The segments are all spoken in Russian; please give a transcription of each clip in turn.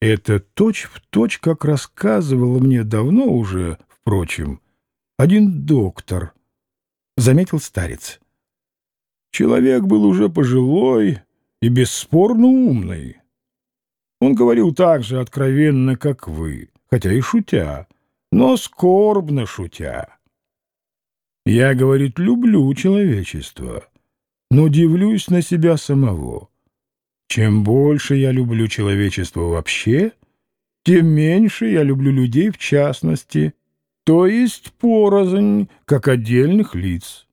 Это точь-в-точь, точь, как рассказывал мне давно уже, впрочем, один доктор, — заметил старец. Человек был уже пожилой и бесспорно умный. Он говорил так же откровенно, как вы, хотя и шутя, но скорбно шутя. Я, говорит, люблю человечество, но дивлюсь на себя самого. Чем больше я люблю человечество вообще, тем меньше я люблю людей в частности, то есть порознь, как отдельных лиц.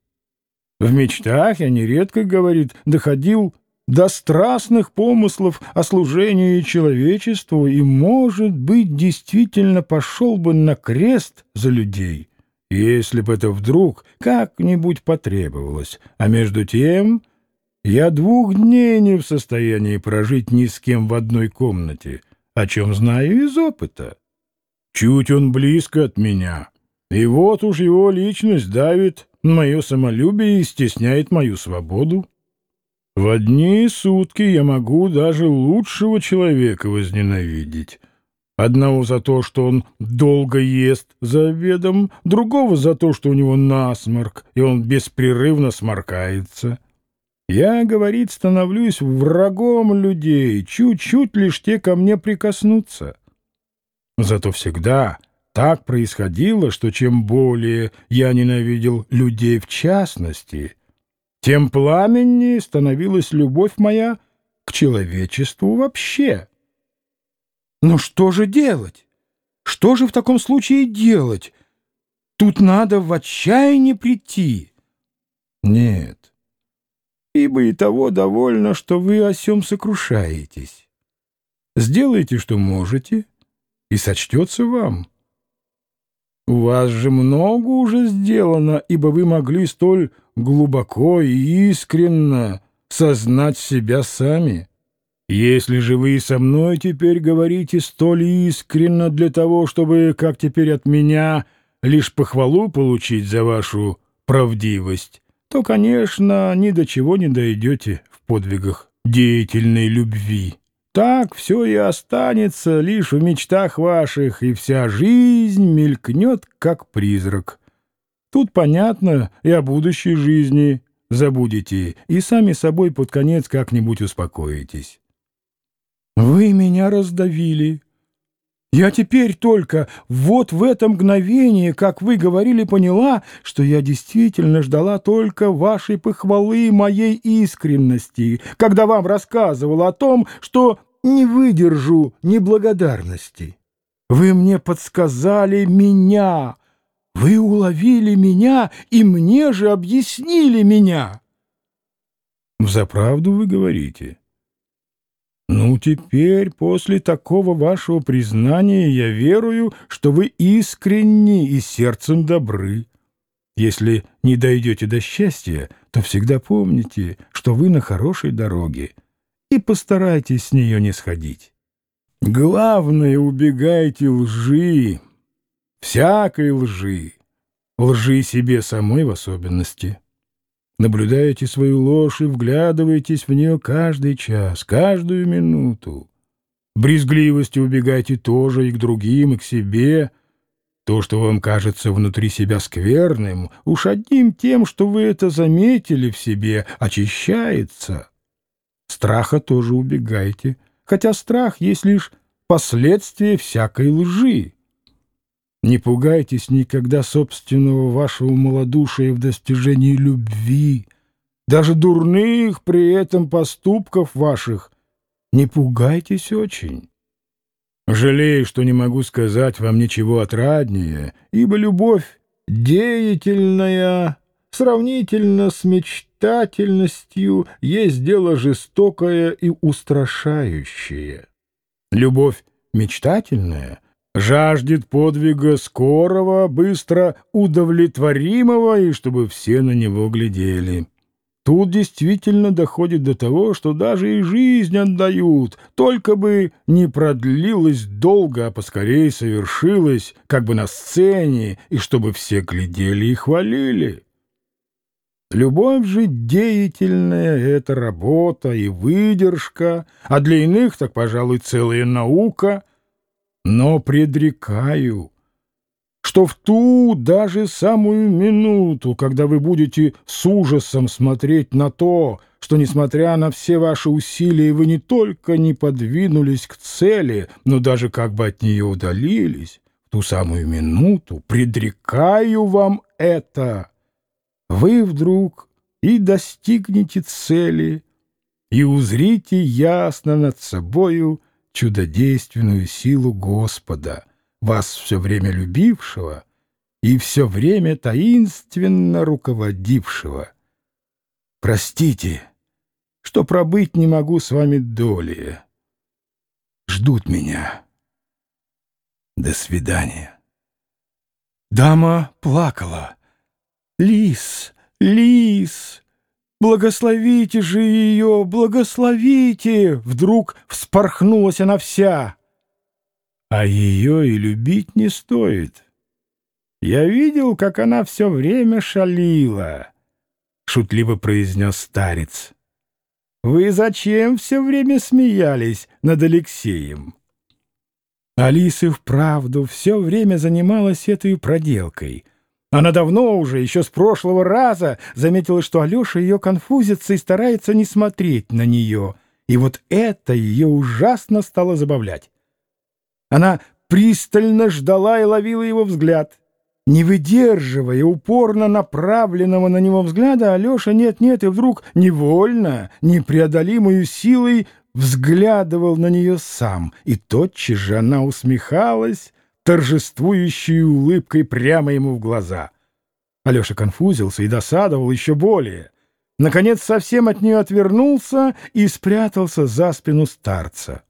В мечтах я нередко, говорит, доходил до страстных помыслов о служении человечеству и, может быть, действительно пошел бы на крест за людей, если бы это вдруг как-нибудь потребовалось, а между тем я двух дней не в состоянии прожить ни с кем в одной комнате, о чем знаю из опыта. Чуть он близко от меня, и вот уж его личность давит мое самолюбие и стесняет мою свободу. В одни сутки я могу даже лучшего человека возненавидеть. Одного за то, что он долго ест за обедом, другого за то, что у него насморк, и он беспрерывно сморкается. Я, говорит, становлюсь врагом людей, чуть-чуть лишь те ко мне прикоснутся. Зато всегда так происходило, что чем более я ненавидел людей в частности, тем пламеннее становилась любовь моя к человечеству вообще. Но что же делать? Что же в таком случае делать? Тут надо в отчаяние прийти. Нет, ибо и того довольно, что вы о сем сокрушаетесь. Сделайте, что можете, и сочтется вам. У вас же много уже сделано, ибо вы могли столь глубоко и искренно сознать себя сами. Если же вы со мной теперь говорите столь искренно для того, чтобы, как теперь от меня, лишь похвалу получить за вашу правдивость, то, конечно, ни до чего не дойдете в подвигах деятельной любви. Так все и останется лишь в мечтах ваших, и вся жизнь мелькнет, как призрак. Тут понятно и о будущей жизни забудете, и сами собой под конец как-нибудь успокоитесь. Вы меня раздавили. Я теперь только вот в это мгновение, как вы говорили, поняла, что я действительно ждала только вашей похвалы моей искренности, когда вам рассказывала о том, что не выдержу неблагодарности. Вы мне подсказали меня, вы уловили меня и мне же объяснили меня. Взаправду вы говорите. «Ну, теперь, после такого вашего признания, я верую, что вы искренни и сердцем добры. Если не дойдете до счастья, то всегда помните, что вы на хорошей дороге, и постарайтесь с нее не сходить. Главное, убегайте лжи, всякой лжи, лжи себе самой в особенности». Наблюдаете свою ложь и вглядываетесь в нее каждый час, каждую минуту. Брезгливостью убегайте тоже и к другим, и к себе. То, что вам кажется внутри себя скверным, уж одним тем, что вы это заметили в себе, очищается. Страха тоже убегайте, хотя страх есть лишь последствие всякой лжи. Не пугайтесь никогда собственного вашего малодушия в достижении любви, даже дурных при этом поступков ваших. Не пугайтесь очень. Жалею, что не могу сказать вам ничего отраднее, ибо любовь деятельная, сравнительно с мечтательностью, есть дело жестокое и устрашающее. Любовь мечтательная — жаждет подвига скорого, быстро удовлетворимого и чтобы все на него глядели. Тут действительно доходит до того, что даже и жизнь отдают, только бы не продлилась долго, а поскорее совершилась, как бы на сцене, и чтобы все глядели и хвалили. Любовь же деятельная — это работа и выдержка, а для иных так, пожалуй, целая наука. Но предрекаю, что в ту даже самую минуту, когда вы будете с ужасом смотреть на то, что, несмотря на все ваши усилия, вы не только не подвинулись к цели, но даже как бы от нее удалились, в ту самую минуту предрекаю вам это. Вы вдруг и достигнете цели, и узрите ясно над собою чудодейственную силу Господа — вас все время любившего и все время таинственно руководившего. Простите, что пробыть не могу с вами доли. Ждут меня. До свидания. Дама плакала. «Лис, лис, благословите же ее, благословите!» Вдруг вспорхнулась она вся. А ее и любить не стоит. Я видел, как она все время шалила, — шутливо произнес старец. Вы зачем все время смеялись над Алексеем? Алиса вправду все время занималась этой проделкой. Она давно уже, еще с прошлого раза, заметила, что Алеша ее конфузится и старается не смотреть на нее. И вот это ее ужасно стало забавлять. Она пристально ждала и ловила его взгляд. Не выдерживая упорно направленного на него взгляда, Алеша нет-нет и вдруг невольно, непреодолимую силой взглядывал на нее сам, и тотчас же она усмехалась, торжествующей улыбкой прямо ему в глаза. Алеша конфузился и досадовал еще более. Наконец совсем от нее отвернулся и спрятался за спину старца.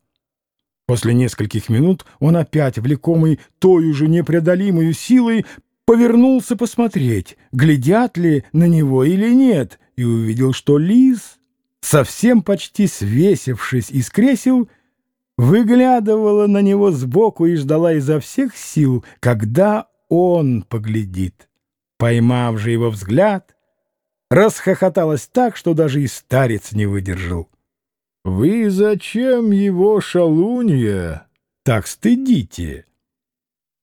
После нескольких минут он опять, влекомый той же непреодолимой силой, повернулся посмотреть, глядят ли на него или нет, и увидел, что Лиз, совсем почти свесившись из кресел, выглядывала на него сбоку и ждала изо всех сил, когда он поглядит. Поймав же его взгляд, расхохоталась так, что даже и старец не выдержал. «Вы зачем его, шалунья, так стыдите?»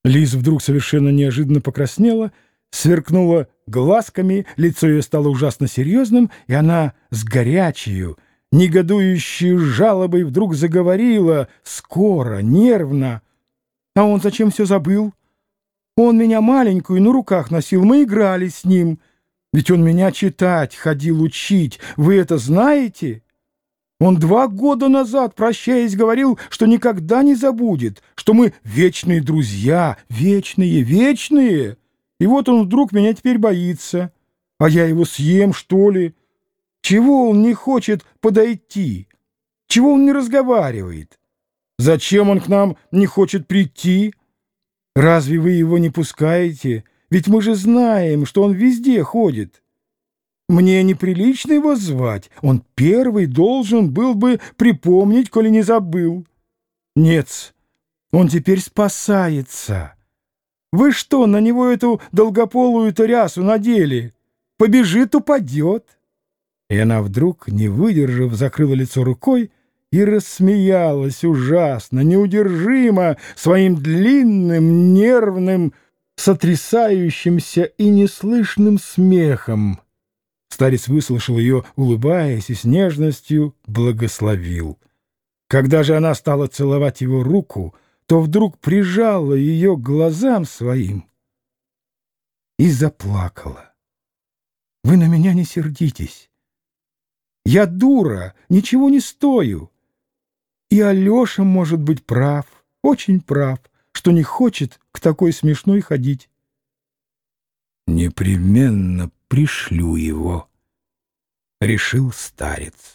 Лиз вдруг совершенно неожиданно покраснела, сверкнула глазками, лицо ее стало ужасно серьезным, и она с горячей, негодующей жалобой вдруг заговорила, скоро, нервно. «А он зачем все забыл? Он меня маленькую на руках носил, мы играли с ним. Ведь он меня читать ходил учить, вы это знаете?» Он два года назад, прощаясь, говорил, что никогда не забудет, что мы вечные друзья, вечные, вечные. И вот он вдруг меня теперь боится. А я его съем, что ли? Чего он не хочет подойти? Чего он не разговаривает? Зачем он к нам не хочет прийти? Разве вы его не пускаете? Ведь мы же знаем, что он везде ходит. Мне неприлично его звать. Он первый должен был бы припомнить, коли не забыл. Нет, он теперь спасается. Вы что, на него эту долгополую-то надели? Побежит, упадет. И она вдруг, не выдержав, закрыла лицо рукой и рассмеялась ужасно, неудержимо, своим длинным, нервным, сотрясающимся и неслышным смехом. Старец выслушал ее, улыбаясь и с нежностью благословил. Когда же она стала целовать его руку, то вдруг прижала ее к глазам своим и заплакала. «Вы на меня не сердитесь. Я дура, ничего не стою. И Алеша может быть прав, очень прав, что не хочет к такой смешной ходить. Непременно пришлю его, — решил старец.